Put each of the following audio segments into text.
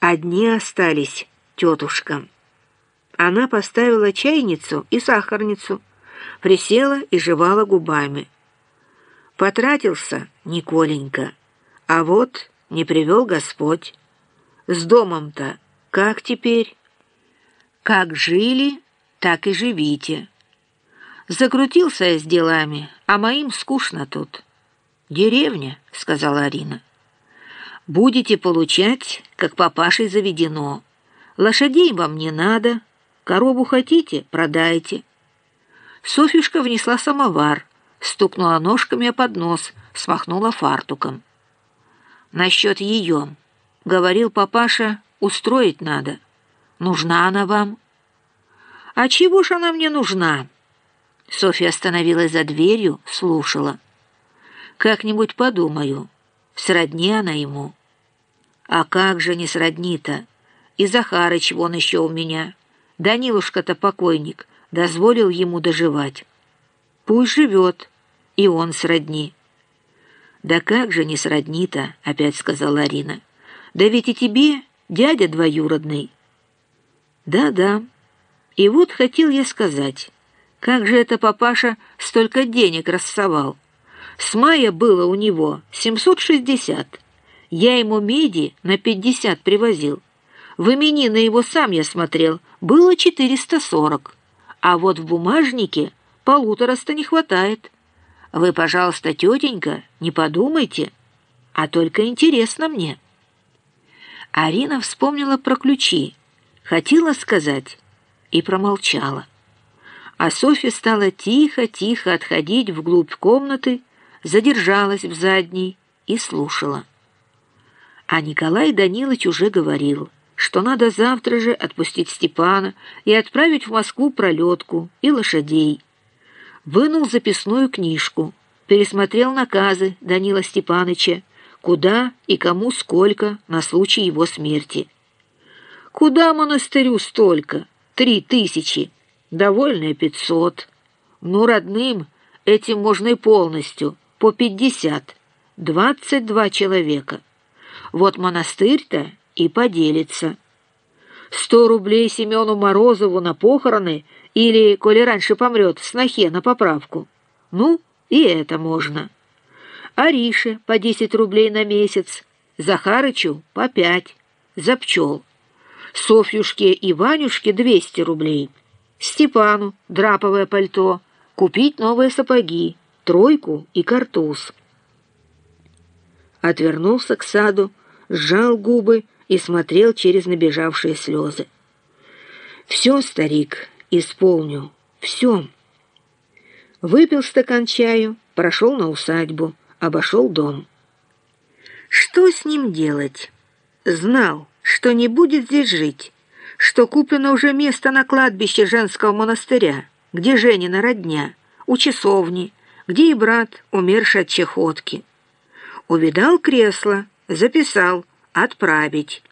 Одни остались, тетушка. Она поставила чайницу и сахарницу, присела и жевала губами. Потратился Николенька, а вот не привел Господь. С домом-то как теперь? Как жили, так и живите. Закрутился я с делами, а моим скучно тут. «Деревня», — сказала Арина. «Будете получать, как папашей заведено. Лошадей вам не надо, корову хотите — продайте». Софьюшка внесла самовар, стукнула ножками о поднос, смахнула фартуком. «Насчет ее», — говорил папаша, — «устроить надо. Нужна она вам?» «А чего ж она мне нужна?» Софья остановилась за дверью, слушала. «Как-нибудь подумаю, сродни она ему». «А как же не сродни-то? И Захарыч вон еще у меня. Данилушка-то покойник, дозволил ему доживать. Пусть живет, и он сродни». «Да как же не сродни-то?» — опять сказала Арина. «Да ведь и тебе дядя двоюродный». «Да-да. И вот хотел я сказать». Как же это папаша столько денег рассовал? С мая было у него 760. Я ему меди на 50 привозил. В именины его сам я смотрел, было 440. А вот в бумажнике полутораста не хватает. Вы, пожалуйста, тетенька, не подумайте, а только интересно мне. Арина вспомнила про ключи, хотела сказать и промолчала а Софья стала тихо-тихо отходить вглубь комнаты, задержалась в задней и слушала. А Николай Данилович уже говорил, что надо завтра же отпустить Степана и отправить в Москву пролетку и лошадей. Вынул записную книжку, пересмотрел наказы Данила Степаныча, куда и кому сколько на случай его смерти. «Куда монастырю столько? Три тысячи!» довольные пятьсот. Ну, родным этим можно и полностью, по пятьдесят, двадцать два человека. Вот монастырь-то и поделится. Сто рублей Семену Морозову на похороны или, коли раньше помрет, снохе на поправку. Ну, и это можно. Арише по десять рублей на месяц, Захарычу по пять, за пчел. Софьюшке и Ванюшке двести рублей — Степану драповое пальто, купить новые сапоги, тройку и картуз. Отвернулся к саду, сжал губы и смотрел через набежавшие слезы. «Все, старик, исполню, все». Выпил стакан чаю, прошел на усадьбу, обошел дом. Что с ним делать? Знал, что не будет здесь жить, что куплено уже место на кладбище женского монастыря, где Женина родня, у часовни, где и брат, умерший от чехотки. Увидал кресло, записал «отправить»,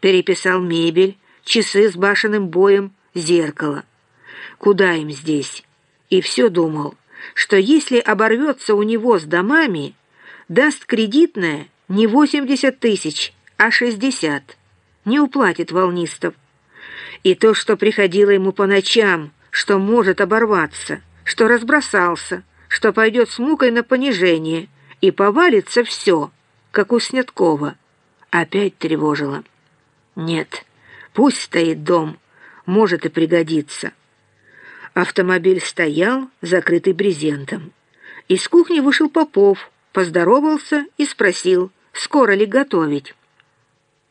переписал мебель, часы с башенным боем, зеркало. Куда им здесь? И все думал, что если оборвется у него с домами, даст кредитное не 80 тысяч, а 60, не уплатит волнистов, и то, что приходило ему по ночам, что может оборваться, что разбросался, что пойдет с мукой на понижение, и повалится все, как у Снеткова, опять тревожило. Нет, пусть стоит дом, может и пригодится. Автомобиль стоял, закрытый брезентом. Из кухни вышел Попов, поздоровался и спросил, скоро ли готовить.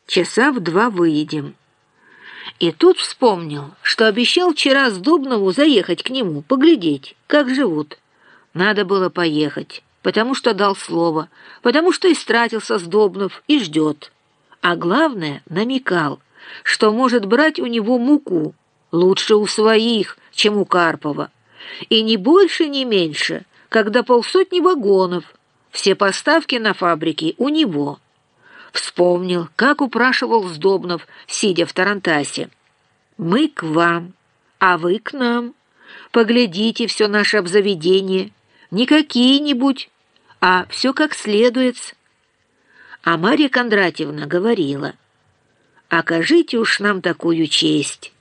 «Часа в два выедем». И тут вспомнил, что обещал вчера с Дубнову заехать к нему, поглядеть, как живут. Надо было поехать, потому что дал слово, потому что истратился Сдобнов и ждет. А главное, намекал, что может брать у него муку, лучше у своих, чем у Карпова. И ни больше, ни меньше, когда полсотни вагонов, все поставки на фабрике у него – Вспомнил, как упрашивал Сдобнов, сидя в Тарантасе. «Мы к вам, а вы к нам. Поглядите все наше обзаведение. Не какие-нибудь, а все как следует». А Марья Кондратьевна говорила, окажите уж нам такую честь».